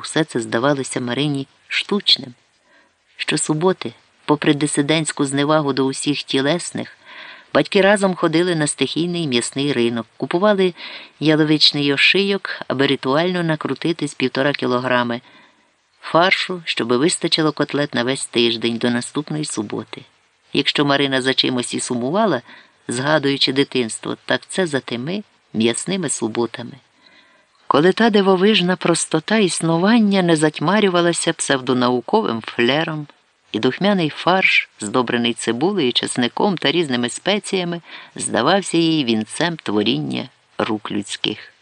Усе це здавалося Марині штучним. Щосуботи, попри дисидентську зневагу до усіх тілесних, батьки разом ходили на стихійний м'ясний ринок, купували яловичний ошийок, аби ритуально накрутити з півтора кілограми фаршу, щоби вистачило котлет на весь тиждень до наступної суботи. Якщо Марина за чимось і сумувала, згадуючи дитинство, так це за тими м'ясними суботами. Коли та дивовижна простота існування не затьмарювалася псевдонауковим флером, і духмяний фарш, здобрений цибулею, чесником та різними спеціями, здавався їй вінцем творіння рук людських.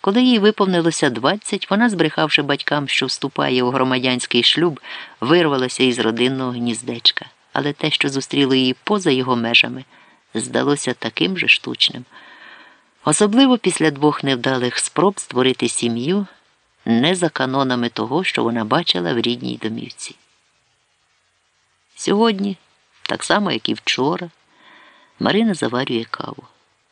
Коли їй виповнилося 20, вона, збрехавши батькам, що вступає у громадянський шлюб, вирвалася із родинного гніздечка, але те, що зустріло її поза його межами, здалося таким же штучним. Особливо після двох невдалих спроб створити сім'ю не за канонами того, що вона бачила в рідній домівці. Сьогодні, так само, як і вчора, Марина заварює каву.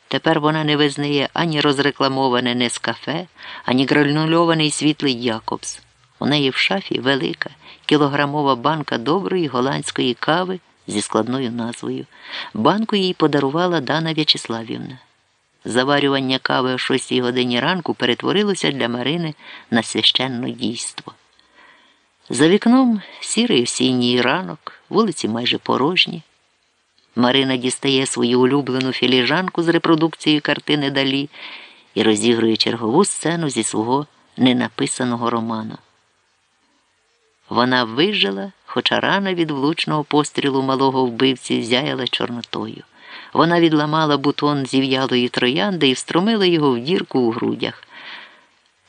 Тепер вона не визнає ані розрекламоване Нескафе, ані гранульований світлий Якобс. У неї в шафі велика кілограмова банка доброї голландської кави зі складною назвою. Банку їй подарувала Дана В'ячеславівна. Заварювання кави о 6 годині ранку перетворилося для Марини на священне дійство. За вікном сірий осінній ранок, вулиці майже порожні. Марина дістає свою улюблену філіжанку з репродукцією картини Далі і розігрує чергову сцену зі свого ненаписаного роману. Вона вижила, хоча рана від влучного пострілу малого вбивці зяяла чорнотою. Вона відламала бутон зів'ялої троянди і встромила його в дірку у грудях.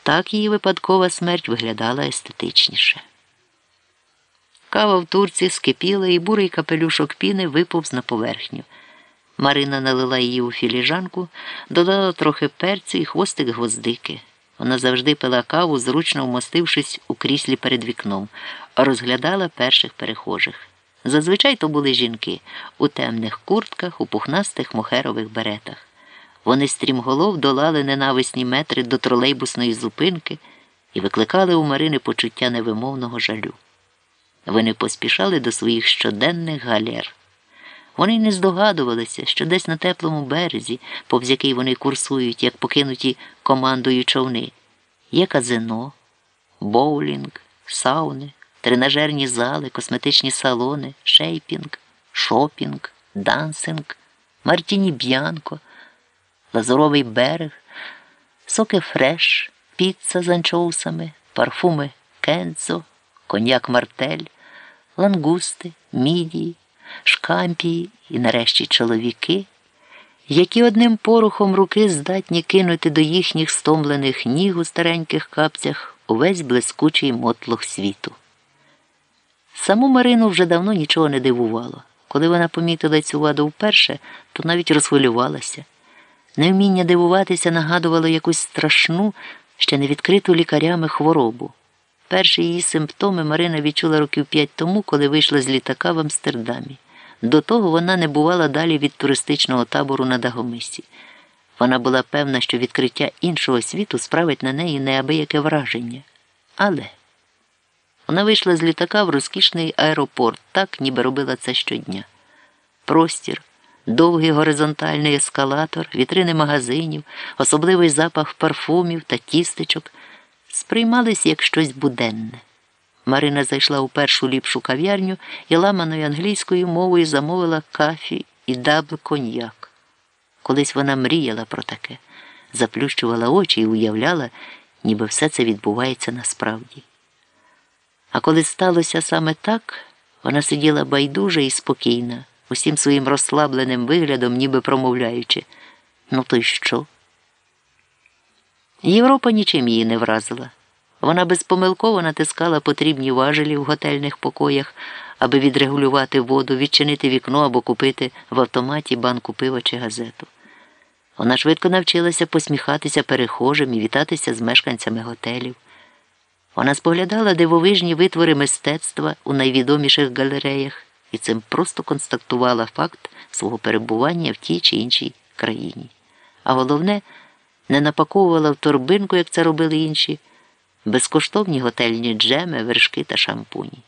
Так її випадкова смерть виглядала естетичніше. Кава в турці скипіла, і бурий капелюшок піни виповз на поверхню. Марина налила її у філіжанку, додала трохи перцю і хвостик гвоздики. Вона завжди пила каву, зручно вмостившись у кріслі перед вікном, розглядала перших перехожих. Зазвичай то були жінки у темних куртках, у пухнастих мохерових беретах. Вони стрімголов долали ненависні метри до тролейбусної зупинки і викликали у Марини почуття невимовного жалю. Вони поспішали до своїх щоденних галер. Вони не здогадувалися, що десь на теплому березі, повз який вони курсують, як покинуті командою човни, є казино, боулінг, сауни, тренажерні зали, косметичні салони, шейпінг, шопінг, дансинг, Мартіні Б'янко, Лазуровий берег, соки фреш, піца з анчоусами, парфуми Кенцо, коньяк Мартель лангусти, мідії, шкампії і нарешті чоловіки, які одним порухом руки здатні кинути до їхніх стомлених ніг у стареньких капцях увесь блискучий мотлох світу. Саму Марину вже давно нічого не дивувало. Коли вона помітила цю ваду вперше, то навіть розхвилювалася. Невміння дивуватися нагадувало якусь страшну, ще не відкриту лікарями хворобу. Перші її симптоми Марина відчула років п'ять тому, коли вийшла з літака в Амстердамі. До того вона не бувала далі від туристичного табору на Дагомисі. Вона була певна, що відкриття іншого світу справить на неї неабияке враження. Але вона вийшла з літака в розкішний аеропорт, так ніби робила це щодня. Простір, довгий горизонтальний ескалатор, вітрини магазинів, особливий запах парфумів та тістечок сприймались як щось буденне. Марина зайшла у першу ліпшу кав'ярню і ламаною англійською мовою замовила coffee і double коньяк. Колись вона мріяла про таке, заплющувала очі і уявляла, ніби все це відбувається насправді. А коли сталося саме так, вона сиділа байдужа і спокійна, усім своїм розслабленим виглядом, ніби промовляючи, ну то й що? Європа нічим її не вразила. Вона безпомилково натискала потрібні важелі в готельних покоях, аби відрегулювати воду, відчинити вікно або купити в автоматі банку пива чи газету. Вона швидко навчилася посміхатися перехожим і вітатися з мешканцями готелів. Вона споглядала дивовижні витвори мистецтва у найвідоміших галереях і цим просто констатувала факт свого перебування в тій чи іншій країні. А головне, не напаковувала в торбинку, як це робили інші безкоштовні готельні джеми, вершки та шампуні.